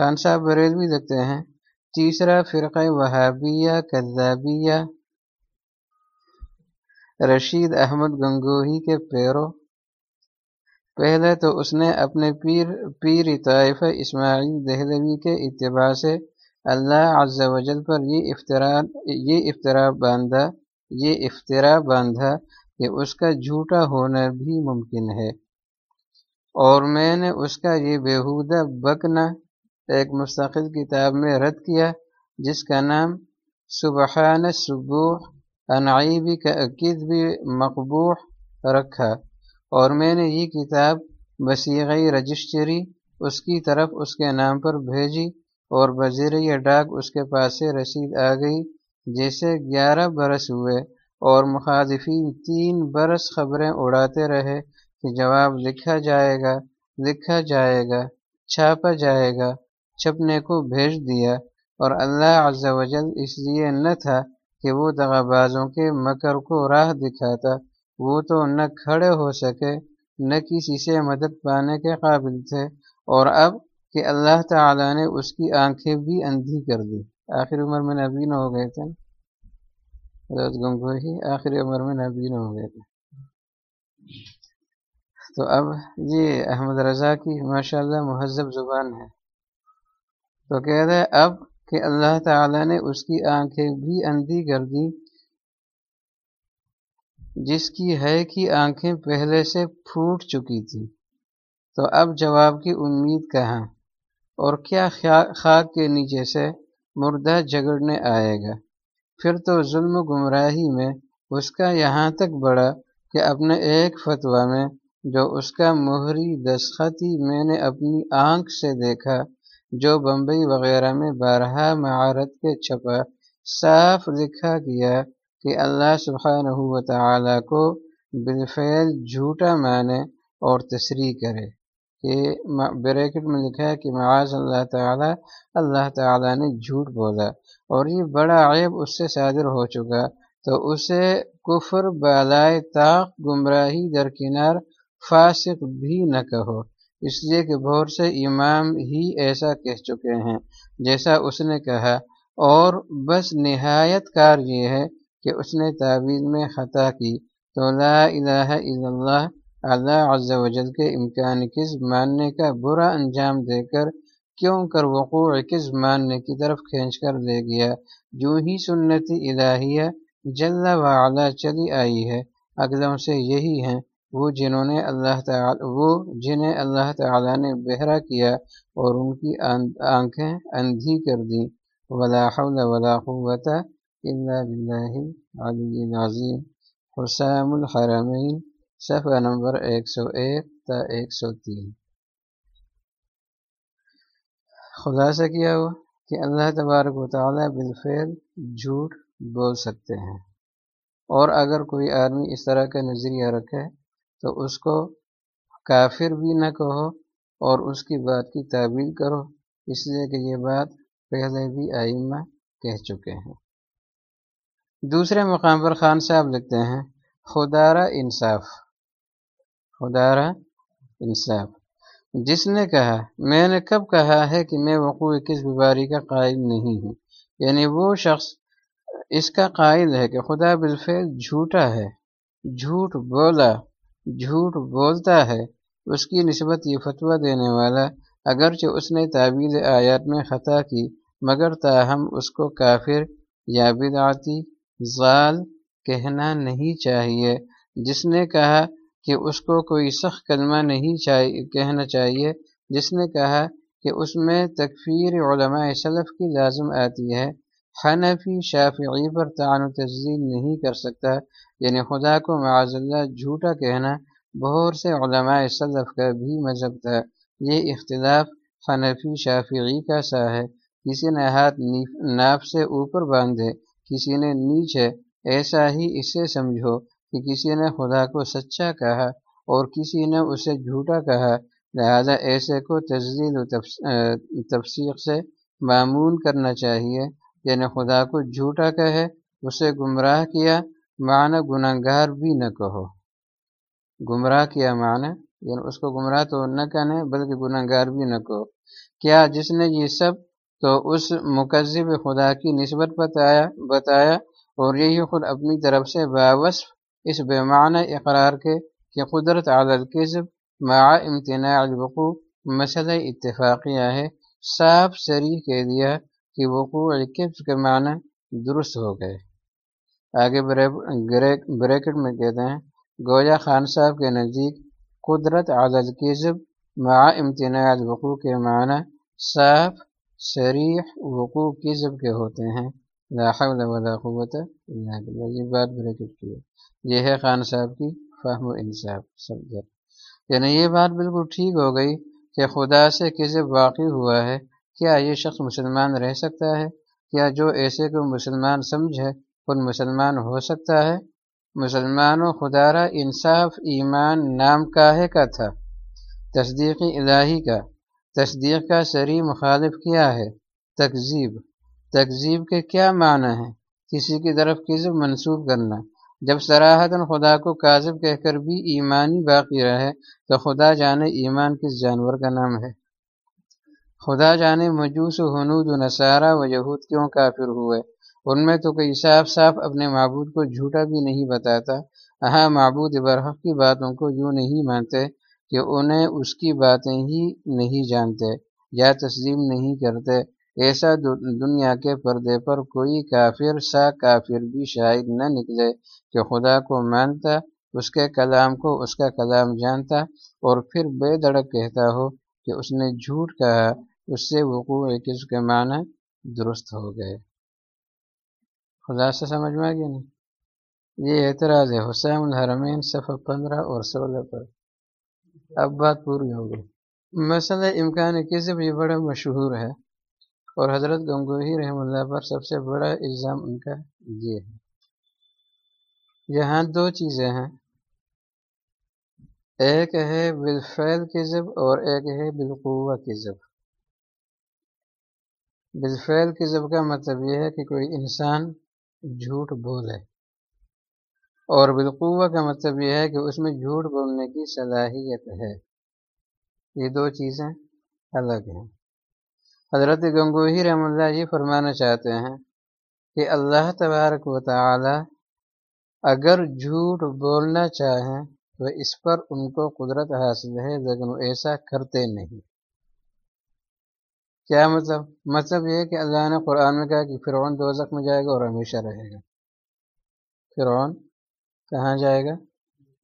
خان صاحب بریلوی دیکھتے ہیں۔ تیسرا فرقہ وہابیہ، کذابیہ۔ رشید احمد گنگوہی کے پیرو۔ پہلے تو اس نے اپنے پیر پیر طائفہ اسماعیل دہلوی کے اتباع سے اللہ عز و جل پر یہ افطرا یہ افطرا باندھا، یہ افطرا باندھا کہ اس کا جھوٹا ہونا بھی ممکن ہے۔ اور میں نے اس کا یہ بیہودہ بکنا ایک مستقل کتاب میں رد کیا، جس کا نام سبحان صبح انعیبی کا عقید بھی مقبوح رکھا۔ اور میں نے یہ کتاب وسیعی رجسٹری اس کی طرف اس کے نام پر بھیجی اور وزیر ڈاک اس کے پاس سے رسید آ گئی، جیسے گیارہ برس ہوئے۔ اور مخالفین تین برس خبریں اڑاتے رہے کہ جواب لکھا جائے گا، لکھا جائے گا، چھاپا جائے گا۔ چھپنے کو بھیج دیا اور اللہ عز و جل اس لیے نہ تھا کہ وہ بازوں کے مکر کو راہ دکھاتا، وہ تو نہ کھڑے ہو سکے، نہ کسی سے مدد پانے کے قابل تھے۔ اور اب کہ اللہ تعالیٰ نے اس کی آنکھیں بھی اندھی کر دی۔ آخر عمر میں نبین ہو گئے تھے۔ گنگوہی آخری عمر میں نبین ہو گئے تھے۔ تو اب یہ احمد رضا کی ماشاء اللہ مہذب زبان ہے۔ تو کہہ رہے اب کہ اللہ تعالیٰ نے اس کی آنکھیں بھی اندھی کر دی جس کی ہے کہ آنکھیں پہلے سے پھوٹ چکی تھی تو اب جواب کی امید کہاں؟ اور کیا خاک کے نیچے سے مردہ جگڑنے آئے گا؟ پھر تو ظلم و گمراہی میں اس کا یہاں تک بڑا کہ اپنے ایک فتویٰ میں جو اس کا مہری دستخطی میں نے اپنی آنکھ سے دیکھا جو بمبئی وغیرہ میں بارہا معارت کے چھپا صاف لکھا گیا کہ اللہ سبحانہ و تعالی کو بالفعل جھوٹا مانے اور تصریح کرے کہ بریکٹ میں لکھا ہے کہ معاذ اللہ تعالی اللہ تعالی نے جھوٹ بولا اور یہ بڑا عیب اس سے صادر ہو چکا تو اسے کفر بالائے طاق گمراہی درکنار فاسق بھی نہ کہو۔ اس لیے کہ بہت سے امام ہی ایسا کہہ چکے ہیں، جیسا اس نے کہا۔ اور بس نہایت کار یہ ہے کہ اس نے تعویل میں خطا کی۔ تو لا الہ الا اللہ اللہ عز و جل کے امکان کس ماننے کا برا انجام دے کر کیوں کر وقوع کس ماننے کی طرف کھینچ کر لے گیا؟ جو ہی سنتی الہیہ جل وعلا چلی آئی ہے۔ اقدم سے یہی ہیں وہ جنہوں نے اللہ تعالی وہ جنہیں اللہ تعالیٰ نے بہرا کیا اور ان کی آنکھیں اندھی کر دیں۔ ولا حول ولا قوت الا باللہ علی نظیم حسام الحرمین، صفحہ نمبر ایک سو ایک تا ایک سو تین۔ خلاصہ کیا ہوا کہ اللہ تبارک و تعالیٰ بالفعل جھوٹ بول سکتے ہیں۔ اور اگر کوئی آدمی اس طرح کا نظریہ رکھے تو اس کو کافر بھی نہ کہو اور اس کی بات کی تعبیر کرو۔ اس لیے کہ یہ بات پہلے بھی آئمہ کہہ چکے ہیں۔ دوسرے مقام پر خان صاحب لکھتے ہیں خدارہ انصاف۔ خدارہ انصاف۔ جس نے کہا، میں نے کب کہا ہے کہ میں وقوع کس بیماری کا قائل نہیں ہوں؟ یعنی وہ شخص اس کا قائل ہے کہ خدا بالفعل جھوٹا ہے۔ جھوٹ بولا۔ جھوٹ بولتا ہے، اس کی نسبت یہ فتویٰ دینے والا، اگرچہ اس نے تعویل آیات میں خطا کی، مگر تاہم اس کو کافر یا بدعتی ضال کہنا نہیں چاہیے۔ جس نے کہا کہ اس کو کوئی سخت کلمہ نہیں چاہیے کہنا چاہیے، جس نے کہا کہ اس میں تکفیر علماء صلف کی لازم آتی ہے حنفی، شافعی پر تعین و تجزیل نہیں کر سکتا۔ یعنی خدا کو معاذ اللہ جھوٹا کہنا بہت سے علماء صلف کا بھی مذہب تھا۔ یہ اختلاف حنفی، شافعی کا سا ہے۔ کسی نے ہاتھ ناف سے اوپر باندھے، کسی نے نیچے، ایسا ہی اسے سمجھو کہ کسی نے خدا کو سچا کہا اور کسی نے اسے جھوٹا کہا۔ لہذا ایسے کو تجزیل و تفسیق سے معمون کرنا چاہیے۔ یعنی خدا کو جھوٹا کہے، اسے گمراہ کیا، معنی گناہ گار بھی نہ کہو۔ گمراہ کیا معنی؟ یعنی اس کو گمراہ تو نہ کہنے، بلکہ گناہ گار بھی نہ کہو۔ کیا جس نے یہ سب تو اس مکذب خدا کی نسبت بتایا بتایا؟ اور یہی خود اپنی طرف سے باوصف اس بے معنی اقرار کے کہ قدرت عادت کذب مع امتناع الوقوع، مسئلہ اتفاقیہ ہے، صاف سری کہہ دیا کہ وقوع کذب کے معنی درست ہو گئے۔ آگے بریکٹ میں کہتے ہیں، گویا خان صاحب کے نزدیک قدرت عادت کذب مع امتناع الوقوع کے معنی صاف شریح وقوع کذب کے ہوتے ہیں۔ لا حول ولا قوت الا بالله یہ بات بریکٹ کی ہے۔ یہ ہے خان صاحب کی فہم و انصاف۔ سمجھا۔ یعنی یہ بات بالکل ٹھیک ہو گئی کہ خدا سے کذب واقع ہوا ہے۔ کیا یہ شخص مسلمان رہ سکتا ہے؟ کیا جو ایسے کو مسلمان سمجھے خود مسلمان ہو سکتا ہے؟ مسلمان و خدا را انصاف، ایمان نام کاہے کا تھا؟ تصدیقی الہی کا۔ تصدیق کا سری مخالف کیا ہے؟ تقزیب تقزیب کے کیا معنی ہے کسی کی طرف کذب منسوب کرنا۔ جب سراہتاً خدا کو کاذب کہہ کر بھی ایمانی باقی رہے، تو خدا جانے ایمان کس جانور کا نام ہے؟ خدا جانے مجوس و حنود و نصارہ و یہود کیوں کافر ہوئے؟ ان میں تو کوئی صاف صاف اپنے معبود کو جھوٹا بھی نہیں بتاتا۔ ہاں معبود برحق کی باتوں کو یوں نہیں مانتے کہ انہیں اس کی باتیں ہی نہیں جانتے یا تسلیم نہیں کرتے۔ ایسا دنیا کے پردے پر کوئی کافر سا کافر بھی شاید نہ نکلے کہ خدا کو مانتا، اس کے کلام کو اس کا کلام جانتا اور پھر بے دڑک کہتا ہو کہ اس نے جھوٹ کہا۔ اس سے وقوع کس کے معنی درست ہو گئے۔ خدا سے سمجھ میں گیا نہیں؟ یہ اعتراض ہے، حسین الحرمین صفحہ پندرہ اور سولہ پر۔ اب بات پوری ہو گئی۔ مسئلہ امکان کسی بھی بڑا مشہور ہے اور حضرت گنگوہی رحم اللہ پر سب سے بڑا الزام ان کا یہ ہے۔ یہاں دو چیزیں ہیں۔ ایک ہے بالفعل کذب اور ایک ہے بالقوہ کذب بالفعل کذب کا مطلب یہ ہے کہ کوئی انسان جھوٹ بولے۔ اور بالقوہ کا مطلب یہ ہے کہ اس میں جھوٹ بولنے کی صلاحیت ہے۔ یہ دو چیزیں الگ ہیں۔ حضرت گنگوہی رحم اللہ یہ فرمانا چاہتے ہیں کہ اللہ تبارک و تعالی اگر جھوٹ بولنا چاہیں تو اس پر ان کو قدرت حاصل ہے، لیکن وہ ایسا کرتے نہیں۔ کیا مطلب؟ مطلب یہ کہ اللہ نے قرآن میں کہا کہ فرعون دو میں جائے گا اور ہمیشہ رہے گا۔ فرعون کہاں جائے گا؟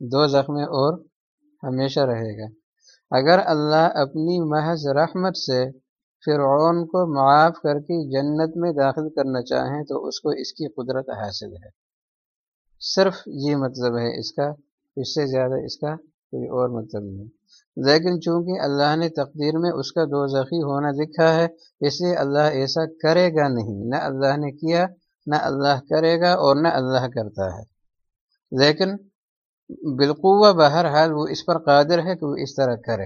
دو زخم اور ہمیشہ رہے گا۔ اگر اللہ اپنی محض رحمت سے فرعون کو معاف کر کے جنت میں داخل کرنا چاہیں تو اس کو اس کی قدرت حاصل ہے۔ صرف یہ مطلب ہے۔ اس کا، اس سے زیادہ اس کا کوئی اور مطلب نہیں۔ لیکن چونکہ اللہ نے تقدیر میں اس کا دوزخی ہونا دکھا ہے، اس لیے اللہ ایسا کرے گا نہیں۔ نہ اللہ نے کیا، نہ اللہ کرے گا اور نہ اللہ کرتا ہے۔ لیکن بالقوہ بہرحال وہ اس پر قادر ہے کہ وہ اس طرح کرے۔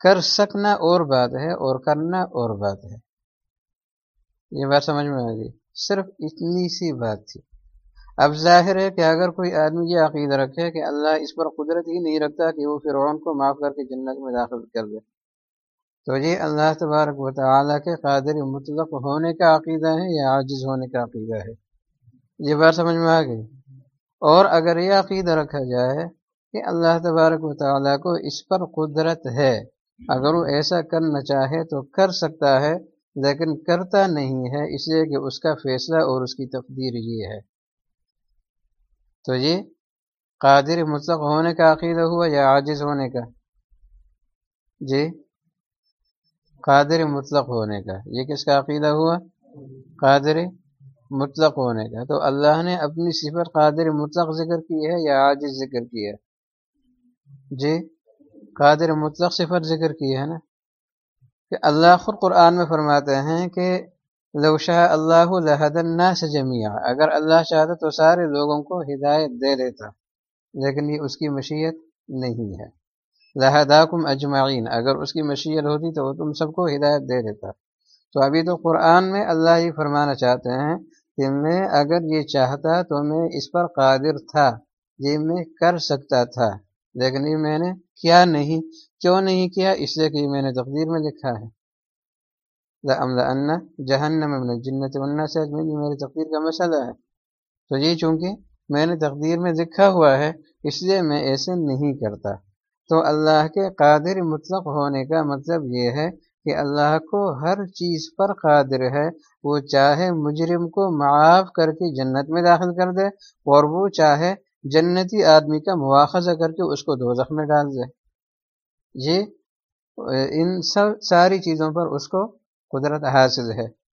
کر سکنا اور بات ہے اور کرنا اور بات ہے۔ یہ بات سمجھ میں آ گئی۔ صرف اتنی سی بات تھی۔ اب ظاہر ہے کہ اگر کوئی آدمی یہ عقیدہ رکھے کہ اللہ اس پر قدرت ہی نہیں رکھتا کہ وہ فرعون کو معاف کر کے جنت میں داخل کر دے۔ تو یہ اللہ تبارک و تعالیٰ کے قادر مطلق ہونے کا عقیدہ ہے یا عاجز ہونے کا عقیدہ ہے؟ یہ بات سمجھ میں آ گئی۔ اور اگر یہ عقیدہ رکھا جائے کہ اللہ تبارک و تعالیٰ کو اس پر قدرت ہے، اگر وہ ایسا کرنا چاہے تو کر سکتا ہے، لیکن کرتا نہیں ہے، اس لیے کہ اس کا فیصلہ اور اس کی تقدیر یہ ہے۔ تو یہ قادر مطلق ہونے کا عقیدہ ہوا یا عاجز ہونے کا؟ جی قادر مطلق ہونے کا۔ یہ کس کا عقیدہ ہوا؟ قادر مطلق ہونے کا۔ تو اللہ نے اپنی صفت قادر مطلق ذکر کی ہے یا عاجز ذکر کی ہے؟ جی قادر مطلق صفت ذکر کی ہے نا؟ کہ اللہ خود قرآن میں فرماتے ہیں کہ شاہ اللہ الناس جميعا اگر اللہ چاہتا تو سارے لوگوں کو ہدایت دے دیتا، لیکن یہ اس کی مشیت نہیں ہے۔ لہداکم اجمعین، اگر اس کی مشیت ہوتی تو وہ تم سب کو ہدایت دے دیتا۔ تو ابھی تو قرآن میں اللہ یہ فرمانا چاہتے ہیں کہ میں اگر یہ چاہتا تو میں اس پر قادر تھا، یہ میں کر سکتا تھا۔ لیکن یہ میں نے کیا نہیں، کیوں نہیں کیا؟ اس لیے کہ یہ میں نے تقدیر میں لکھا ہے۔ جہنم من جنت ونہ سے یہ میری تقدیر کا مسئلہ ہے۔ تو یہ چونکہ میں نے تقدیر میں لکھا ہوا ہے، اس لیے میں ایسے نہیں کرتا۔ تو اللہ کے قادر مطلق ہونے کا مطلب یہ ہے کہ اللہ کو ہر چیز پر قادر ہے۔ وہ چاہے مجرم کو معاف کر کے جنت میں داخل کر دے، اور وہ چاہے جنتی آدمی کا مواخذہ کر کے اس کو دو میں ڈال دے۔ یہ ان سب ساری چیزوں پر اس کو قدرت حاصل ہے۔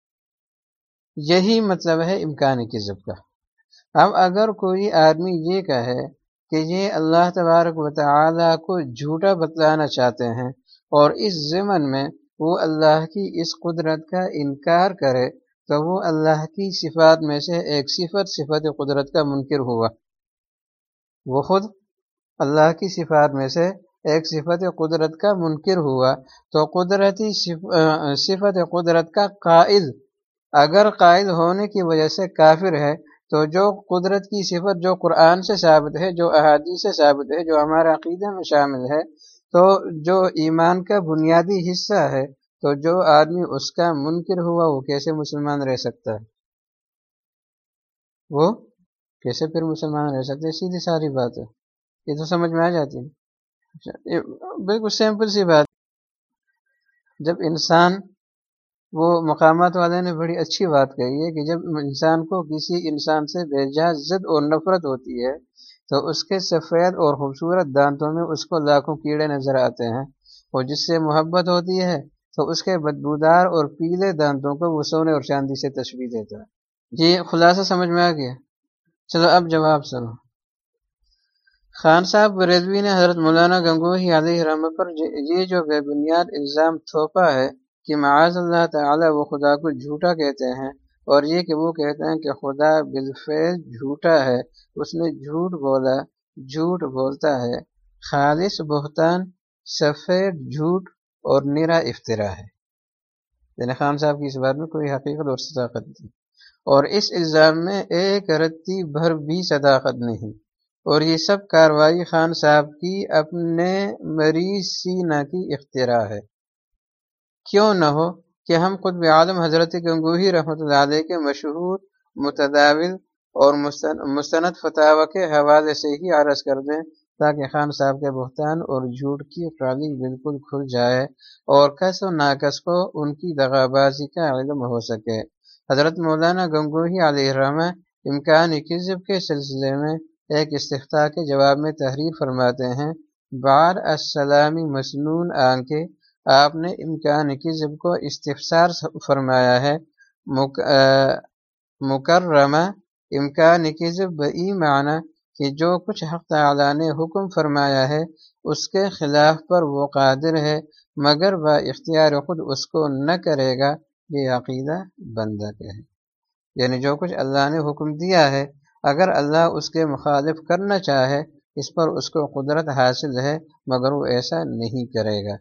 یہی مطلب ہے امکان کی کذب کا۔ اب اگر کوئی آدمی یہ کہے کہ یہ اللہ تبارک و تعالی کو جھوٹا بتلانا چاہتے ہیں اور اس ضمن میں وہ اللہ کی اس قدرت کا انکار کرے، تو وہ اللہ کی صفات میں سے ایک صفت صفت قدرت کا منکر ہوا۔ وہ خود اللہ کی صفات میں سے ایک صفت قدرت کا منکر ہوا تو قدرتی صفت قدرت کا قائد۔ اگر قائد ہونے کی وجہ سے کافر ہے تو جو قدرت کی صفت جو قرآن سے ثابت ہے، جو احادیث سے ثابت ہے، جو ہمارے عقیدے میں شامل ہے، تو جو ایمان کا بنیادی حصہ ہے، تو جو آدمی اس کا منکر ہوا، وہ کیسے مسلمان رہ سکتا ہے؟ وہ کیسے پھر مسلمان رہ سکتے سیدھی ساری بات ہے یہ تو سمجھ میں آ جاتی ہے بالکل سمپل سی بات جب انسان، وہ مقامات والے نے بڑی اچھی بات کہی ہے کہ جب انسان کو کسی انسان سے بے زد اور نفرت ہوتی ہے، تو اس کے سفید اور خوبصورت دانتوں میں اس کو لاکھوں کیڑے نظر آتے ہیں۔ اور جس سے محبت ہوتی ہے، تو اس کے بدبودار اور پیلے دانتوں کو وہ سونے اور چاندی سے تشریح دیتا ہے۔ جی خلاصہ سمجھ میں آ گیا۔ چلو اب جواب سنو۔ خان صاحب ریدوی نے حضرت مولانا گنگوہی علیہ رحمت پر یہ جو بے بنیاد الزام تھوپا ہے کہ معاذ اللہ تعالی وہ خدا کو جھوٹا کہتے ہیں اور یہ کہ وہ کہتے ہیں کہ خدا بالفعل جھوٹا ہے، اس نے جھوٹ بولا، جھوٹ بولتا ہے۔ خالص بہتان، سفید جھوٹ اور نرا افطرا ہے۔ یعنی خان صاحب کی اس بات میں کوئی حقیقت اور صداقت نہیں۔ اور اس الزام میں ایک رتی بھر بھی صداقت نہیں۔ اور یہ سب کاروائی خان صاحب کی اپنے مریض سینا کی اختراع ہے۔ کیوں نہ ہو کہ ہم قطب عالم حضرت گنگوہی رحمۃ اللہ علیہ کے مشہور، متداول اور مستند فتح کے حوالے سے ہی عرض کر دیں تاکہ خان صاحب کے بہتان اور جھوٹ کی خالی بالکل کھل جائے اور کس و ناکس کو ان کی دغا بازی کا علم ہو سکے۔ حضرت مولانا گنگوہی علیہ الرحمہ امکان کذب کے سلسلے میں ایک استفتا کے جواب میں تحریر فرماتے ہیں بار السلامی مسنون آنکھیں آپ نے امکان کذب کو استفسار فرمایا ہے۔ مکرمہ امکان کذب بئی معنی کہ جو کچھ حق تعالی نے حکم فرمایا ہے، اس کے خلاف پر وہ قادر ہے، مگر وہ اختیار خود اس کو نہ کرے گا۔ یہ عقیدہ بندہ کے ہے یعنی جو کچھ اللہ نے حکم دیا ہے اگر اللہ اس کے مخالف کرنا چاہے، اس پر اس کو قدرت حاصل ہے، مگر وہ ایسا نہیں کرے گا۔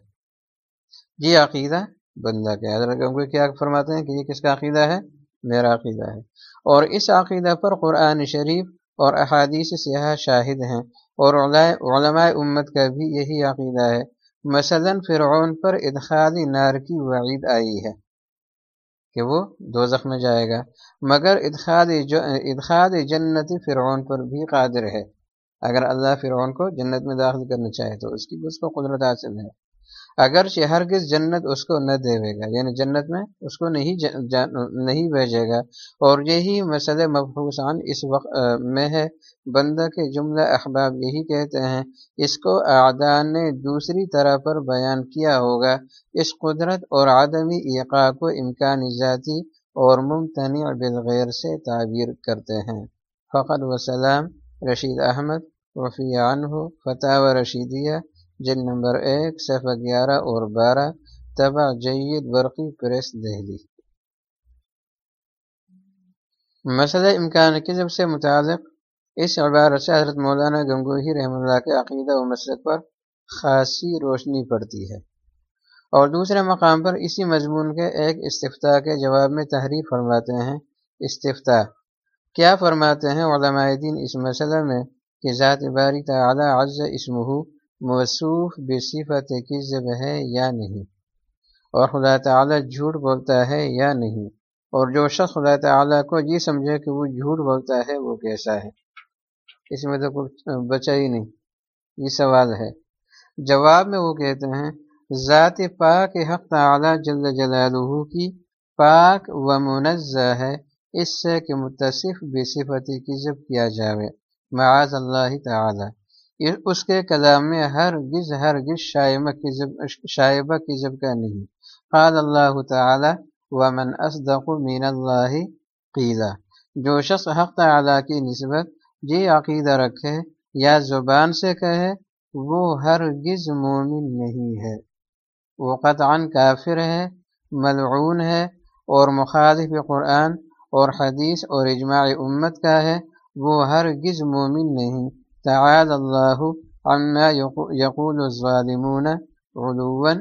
یہ عقیدہ بندہ کے حضرت کیا فرماتے ہیں کہ یہ کس کا عقیدہ ہے؟ میرا عقیدہ ہے۔ اور اس عقیدہ پر قرآن شریف اور احادیث سیاح شاہد ہیں۔ اور علماء امت کا بھی یہی عقیدہ ہے۔ مثلا فرعون پر ادخال نار کی وعید آئی ہے۔ کہ وہ دو میں جائے گا۔ مگر ادخاد جنت فرعون پر بھی قادر ہے۔ اگر اللہ فرعون کو جنت میں داخل کرنا چاہے تو اس کی اس کو قدرت حاصل ہے۔ اگرچہ ہرگز جنت اس کو نہ دے گا یعنی جنت میں اس کو نہیں نہیں بھیجے گا۔ اور یہی مسئلہ مبحوثان اس وقت میں ہے۔ بندہ کے جملہ احباب یہی کہتے ہیں، اس کو اعدان نے دوسری طرح پر بیان کیا ہوگا۔ اس قدرت اور عدمی ایقا کو امکان ذاتی اور ممتنع بالغیر سے تعبیر کرتے ہیں۔ فقط وسلام، رشید احمد، وفی عنہ فتح و رشیدیہ جن نمبر ایک، صفحہ گیارہ اور بارہ تبع جید برقی پریس دہلی۔ مسئلہ امکان کذب سے متعلق، اس عبارت سے حضرت مولانا گنگوہی رحم اللہ کے عقیدہ و مسلک پر خاصی روشنی پڑتی ہے۔ اور دوسرے مقام پر اسی مضمون کے ایک استفتاح کے جواب میں تحریر فرماتے ہیں استفتاح کیا فرماتے ہیں علماء دین اس مسئلہ میں کہ ذات باری تعالی عز اسمہ موصوف بے صفت کی ہے یا نہیں۔ اور خدا تعالیٰ جھوٹ بولتا ہے یا نہیں۔ اور جو شخص خدا تعالیٰ کو یہ سمجھے کہ وہ جھوٹ بولتا ہے، وہ کیسا ہے؟ اس میں تو کچھ بچا ہی نہیں۔ یہ سوال ہے۔ جواب میں وہ کہتے ہیں، ذات پاک حق تعالی جل جلالہ کی پاک و منزہ ہے۔ اس سے کہ متصف بے صفتی کی جب کیا جاوے۔ معاذ اللہ تعالی۔ اس کے کلام میں ہر گز ہر گز شائبہ کی جب شائبہ کی جب کا نہیں۔ قال اللہ تعالی، ومن اصدق من اللہ قیلا جو شخص حق تعالی کی نسبت جی عقیدہ رکھے یا زبان سے کہے، وہ ہر گز مومن نہیں ہے۔ وہ قطعا کافر ہے، ملعون ہے اور مخالف قرآن اور حدیث اور اجماع امت کا ہے۔ وہ ہر گز مومن نہیں۔ تعال اللہ عما یقول الظالمون علوا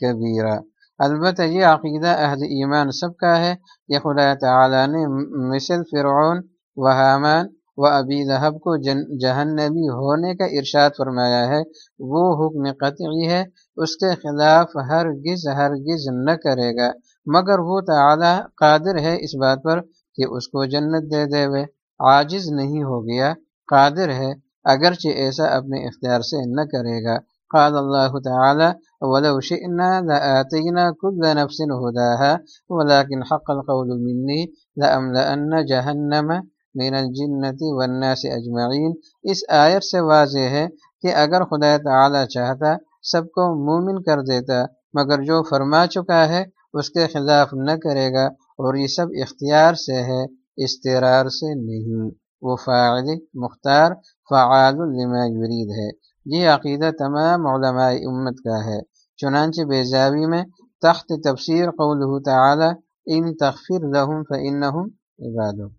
کبیرہ البتہ یہ عقیدہ اہل ایمان سب کا ہے یہ خدا تعالی نے مثل فرعون و حامان و ابی لہب کو جن جہنبی ہونے کا ارشاد فرمایا ہے، وہ حکم قطعی ہے، اس کے خلاف ہر گز ہر گز نہ کرے گا۔ مگر وہ تعالی قادر ہے اس بات پر کہ اس کو جنت دے دے وے۔ عاجز نہیں ہو گیا، قادر ہے۔ اگرچہ ایسا اپنے اختیار سے نہ کرے گا۔ قال اللہ تعالی، ولو شئنا لآتينا كل نفس هداها ولكن حق القول مني لأملأن جهنم من الجنة والناس اجمعین۔ اس آیت سے واضح ہے کہ اگر خدا تعالی چاہتا، سب کو مومن کر دیتا، مگر جو فرما چکا ہے، اس کے خلاف نہ کرے گا، اور یہ سب اختیار سے ہے، استرار سے نہیں۔ وہ فاعل مختار فعال لما یرید ہے۔ یہ عقیدہ تمام علماء امت کا ہے۔ چنانچہ بیزاوی میں تخت تفسیر قوله تعالی، ان تغفر لهم فانهم عباد۔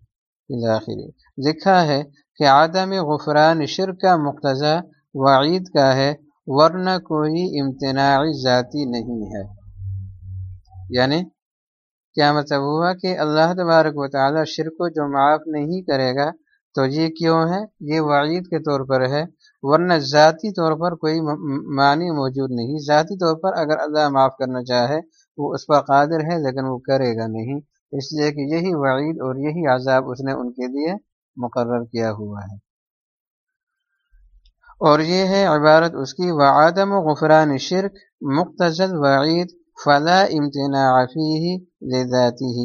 الاخر لکھا ہے کہ عدم غفران شرک کا مقتضى وعید کا ہے، ورنہ کوئی امتناعی ذاتی نہیں ہے۔ یعنی کیا مطلب ہوا کہ اللہ تبارک و تعالی شرک کو جو معاف نہیں کرے گا تو یہ کیوں ہے؟ یہ وعید کے طور پر ہے، ورنہ ذاتی طور پر کوئی معنی موجود نہیں۔ ذاتی طور پر اگر اللہ معاف کرنا چاہے، وہ اس پر قادر ہے، لیکن وہ کرے گا نہیں۔ اس لیے کہ یہی وعید اور یہی عذاب اس نے ان کے لیے مقرر کیا ہوا ہے۔ اور یہ ہے عبارت اس کی، وعدم و غفران شرک مختصل وعید فلا امتناع فيه لذاته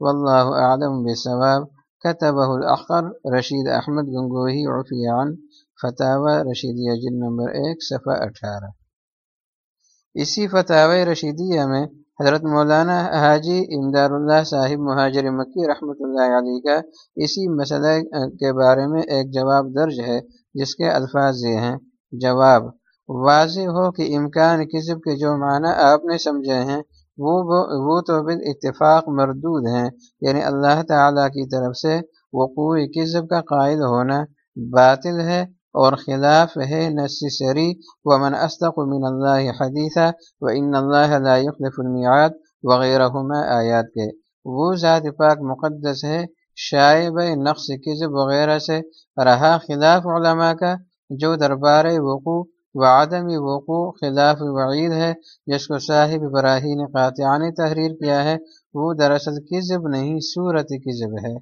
والله اعلم بثواب كتبه الاخر رشید احمد گنگوہی عفی عن فتح رشیدیہ جن نمبر ایک، صفحہ اٹھارہ۔ اسی فتح رشیدیہ میں حضرت مولانا حاجی امدار اللہ صاحب مہاجر مکی رحمۃ اللہ علیہ کا اسی مسئلہ کے بارے میں ایک جواب درج ہے، جس کے الفاظ یہ ہیں۔ جواب واضح ہو کہ امکان کسب کے جو معنی آپ نے سمجھے ہیں وہ وہ تو بال اتفاق مردود ہیں یعنی اللہ تعالیٰ کی طرف سے وقوع کذب کا قائل ہونا باطل ہے اور خلاف ہے نسری و من من اللہ حدیثہ و ان اللہ لا يخلف المیعاد وغیرہ آیات کے۔ وہ ذات پاک مقدس ہے، شائب نقص کذب وغیرہ سے رہا خلاف علماء کا جو دربار وقوع و عدم وقوع خلاف وعید ہے، جس کو صاحب براہین قاطعان تحریر کیا ہے، وہ دراصل کذب نہیں، صورت کذب ہے۔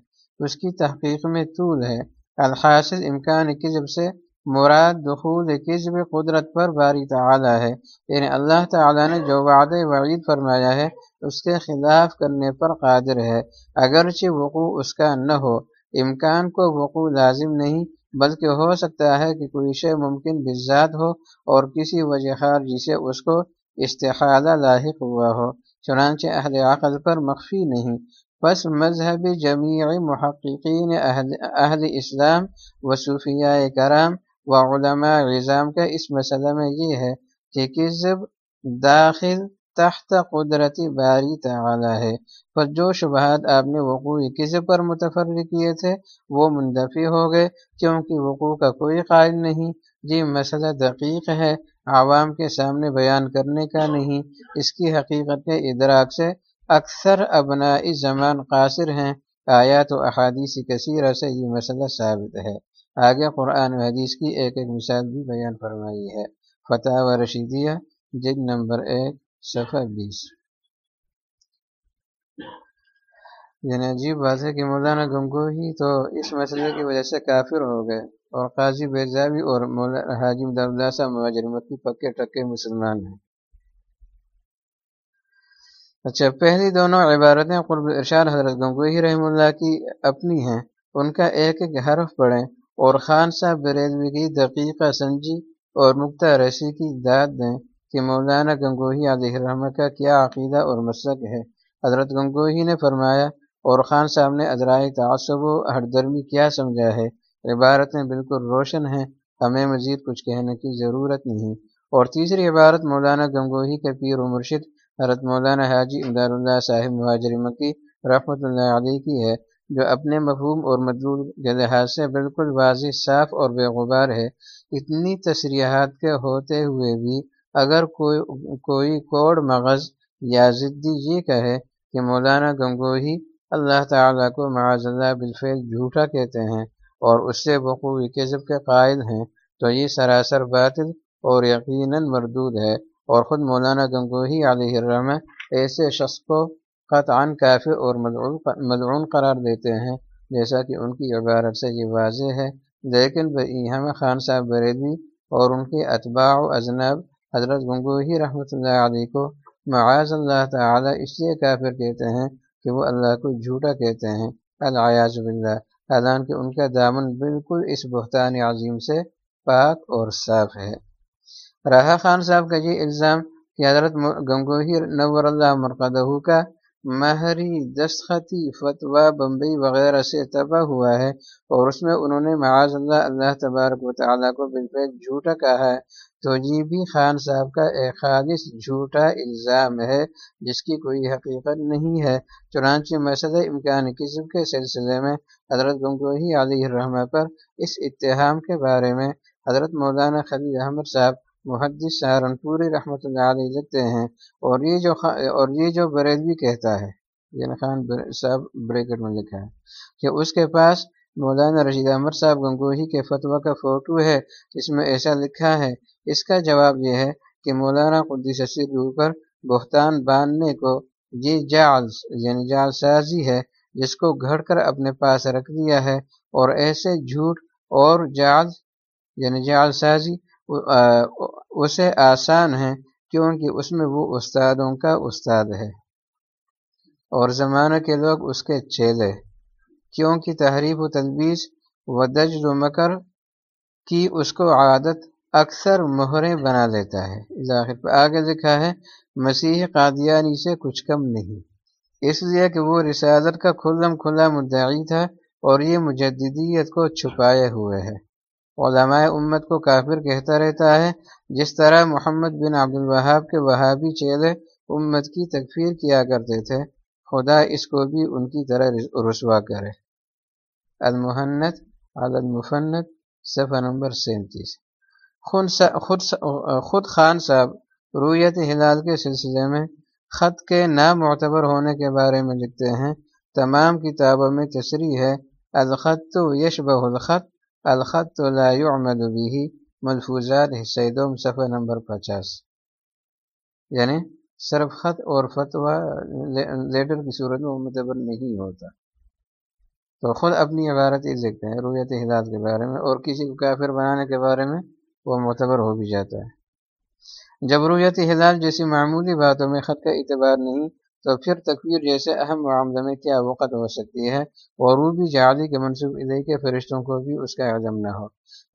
اس کی تحقیق میں طول ہے۔ الحاصل امکان کذب سے مراد دخول کذب قدرت پر باری تعالی ہے۔ یعنی اللہ تعالی نے جو وعد وعید فرمایا ہے، اس کے خلاف کرنے پر قادر ہے۔ اگرچہ وقوع اس کا نہ ہو، امکان کو وقوع لازم نہیں بلکہ ہو سکتا ہے کہ کوئی شے ممکن بذات ہو اور کسی وجہ خارجی سے اس کو استحالہ لاحق ہوا ہو، چنانچہ اہل عقل پر مخفی نہیں۔ بس مذہب جمیع محققین اہل اہل اسلام و صوفیاء کرام و علماء نظام کا اس مسئلہ میں یہ ہے کہ کذب داخل تحت قدرتی باری تعالی ہے۔ پر جو شبہات آپ نے وقوع کذب پر متفر کیے تھے، وہ منتفی ہو گئے، کیونکہ وقوع کا کوئی قائل نہیں۔ جی مسئلہ دقیق ہے، عوام کے سامنے بیان کرنے کا نہیں۔ اس کی حقیقت کے ادراک سے اکثر ابناء زمان قاصر ہیں۔ آیات و احادیث کثیرہ سے یہ مسئلہ ثابت ہے۔ آگے قرآن و حدیث کی ایک ایک مثال بھی بیان فرمائی ہے۔ فتح و رشیدیہ جد نمبر ایک۔ صفحہ بیس۔ یعنی عجیب بات ہے کہ مولانا گنگوہی تو اس مسئلے کی وجہ سے کافر ہو گئے اور قاضی بیزابی اور حاجی مداسا مہاجرمت کی پکے ٹکے مسلمان ہیں۔ اچھا پہلی دونوں عبارتیں قرب ارشاد حضرت گنگوہی رحم اللہ کی اپنی ہیں۔ ان کا ایک ایک حرف پڑھیں اور خان صاحب بریلوی کی دقیقہ سنجی اور نقطہ رسی کی داد دیں۔ کہ مولانا گنگوہی علیہ الرحمہ کا کیا عقیدہ اور مسلک ہے۔ حضرت گنگوہی نے فرمایا، اور خان صاحب نے ادرائی تعصب و ہر درمی کیا سمجھا ہے؟ عبارتیں بالکل روشن ہیں، ہمیں مزید کچھ کہنے کی ضرورت نہیں۔ اور تیسری عبارت مولانا گنگوہی کے پیر و مرشد حضرت مولانا حاجی امداد اللہ صاحب مہاجر مکی رحمۃ اللہ علیہ کی ہے، جو اپنے مفہوم اور مدلول کے لحاظ سے بالکل واضح، صاف اور بے غبار ہے۔ اتنی تصریحات کے ہوتے ہوئے بھی اگر کوئی کوئی کوڑ مغز یا ضدی یہ کہے کہ مولانا گنگوہی اللہ تعالیٰ کو معاذ اللہ بالفعل جھوٹا کہتے ہیں اور اس سے بخوبی کذب کے قائد ہیں، تو یہ سراسر باطل اور یقیناً مردود ہے۔ اور خود مولانا گنگوہی علیہ الرحمہ ایسے شخص کو قطعا کافر اور مدعون قرار دیتے ہیں، جیسا کہ ان کی عبارت سے یہ واضح ہے۔ لیکن ہمیں خان صاحب بریدی اور ان کے اتباع و اجناب حضرت گنگوہی رحمۃ اللہ علیہ کو معاذ اللہ تعالی اس لیے کافر کہتے ہیں کہ وہ اللہ کو جھوٹا کہتے ہیں۔ العیاض باللہ۔ حالانکہ ان کا دامن بالکل اس بہتان عظیم سے پاک اور صاف ہے۔ رہا خان صاحب کا یہ الزام کہ حضرت گنگوہی نور اللہ مرقدہ کا مہری دستخطی فتویٰ بمبئی وغیرہ سے تباہ ہوا ہے اور اس میں انہوں نے معاذ اللہ اللہ تبارک و تعالیٰ کو بالفعل جھوٹا کہا ہے۔ تو یہ بھی خان صاحب کا ایک خالص جھوٹا الزام ہے، جس کی کوئی حقیقت نہیں ہے۔ چنانچہ مسئلہ امکان قسم کے سلسلے میں حضرت گنگوہی علیہ الرحمہ پر اس اتحام کے بارے میں حضرت مولانا خلیل احمد صاحب محدث سہارنپوری رحمۃ اللہ علیہ لکھتے ہیں، اور یہ جو اور یہ جو بریلوی کہتا ہے یعنی خان صاحب بریکٹ میں لکھا ہے کہ اس کے پاس مولانا رشید احمد صاحب گنگوہی کے فتویٰ کا فوٹو ہے، اس میں ایسا لکھا ہے، اس کا جواب یہ ہے کہ مولانا قدی کے اوپر بہتان باندھنے کو یہ جال یعنی جال سازی ہے، جس کو گھڑ کر اپنے پاس رکھ دیا ہے، اور ایسے جھوٹ اور جال یعنی جال سازی اسے آسان ہے کیونکہ اس میں وہ استادوں کا استاد ہے۔ اور زمانہ کے لوگ اس کے چیلے، کیونکہ تحریف و تلبیس و دجل و مکر کی اس کو عادت اکثر مہریں بنا لیتا ہے۔ پہ آگے لکھا ہے، مسیح قادیانی سے کچھ کم نہیں۔ اس لیے کہ وہ رسالت کا کھلم کھلا مدعی تھا اور یہ مجددیت کو چھپائے ہوئے ہے۔ علماء امت کو کافر کہتا رہتا ہے، جس طرح محمد بن عبد الوہاب کے وہابی چیلے امت کی تکفیر کیا کرتے تھے، خدا اس کو بھی ان کی طرح رسوا کرے۔ المحنت المفنت صفحہ نمبر سینتیس۔ خود خود خان صاحب رویت ہلال کے سلسلے میں خط کے نامعتبر ہونے کے بارے میں لکھتے ہیں، تمام کتابوں میں تصریح ہے، الخط یشبہ الخط الخط لا يعمد به ملفوظات حصہ دوم صفحہ نمبر پچاس. یعنی صرف خط اور فتویٰ لیٹر کی صورت میں معتبر نہیں ہوتا. تو خود اپنی عبارت ہی لکھتے ہیں، رویت ہلال کے بارے میں، اور کسی کو کافر بنانے کے بارے میں وہ معتبر ہو بھی جاتا ہے۔ جب رویت ہلال جیسی معمولی باتوں میں خط کا اعتبار نہیں تو پھر تکویر جیسے اہم معاملے میں کیا وقت ہو سکتی ہے؟ اور وہ بھی جعلی کے منصوب علیہ کے فرشتوں کو بھی اس کا علم نہ ہو۔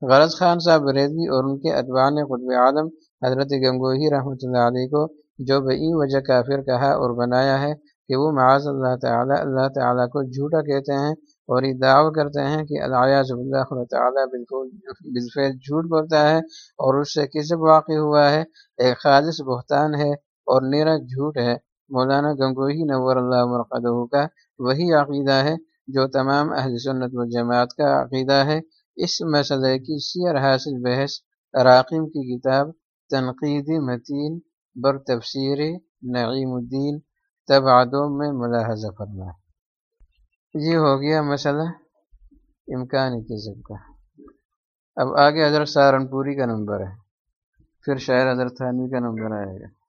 غرض خان صاحب ریدوی اور ان کے ادوار نے قطب عالم حضرت گنگوہی رحمۃ اللہ علیہ کو جو بئی وجہ کافر کہا اور بنایا ہے کہ وہ معاذ اللہ تعالیٰ اللہ تعالیٰ کو جھوٹا کہتے ہیں اور یہ دعوی کرتے ہیں کہ اللہ اللہ تعالیٰ بالکل بالفعل جھوٹ بولتا ہے اور اس سے کسب واقع ہوا ہے؟ ایک خالص بہتان ہے اور نیرا جھوٹ ہے۔ مولانا گنگوہی نور اللہ مرقدہ کا وہی عقیدہ ہے جو تمام اہل سنت و جماعت کا عقیدہ ہے۔ اس مسئلے کی سیر حاصل بحث راقم کی کتاب تنقیدی متین بر تفسیر نعیم الدین تبعدوں میں ملاحظہ فرما۔ یہ ہو گیا مسئلہ امکان کذب کا اب آگے حضرت سہارنپوری کا نمبر ہے۔ پھر شاید حضرت تھانوی کا نمبر آئے گا۔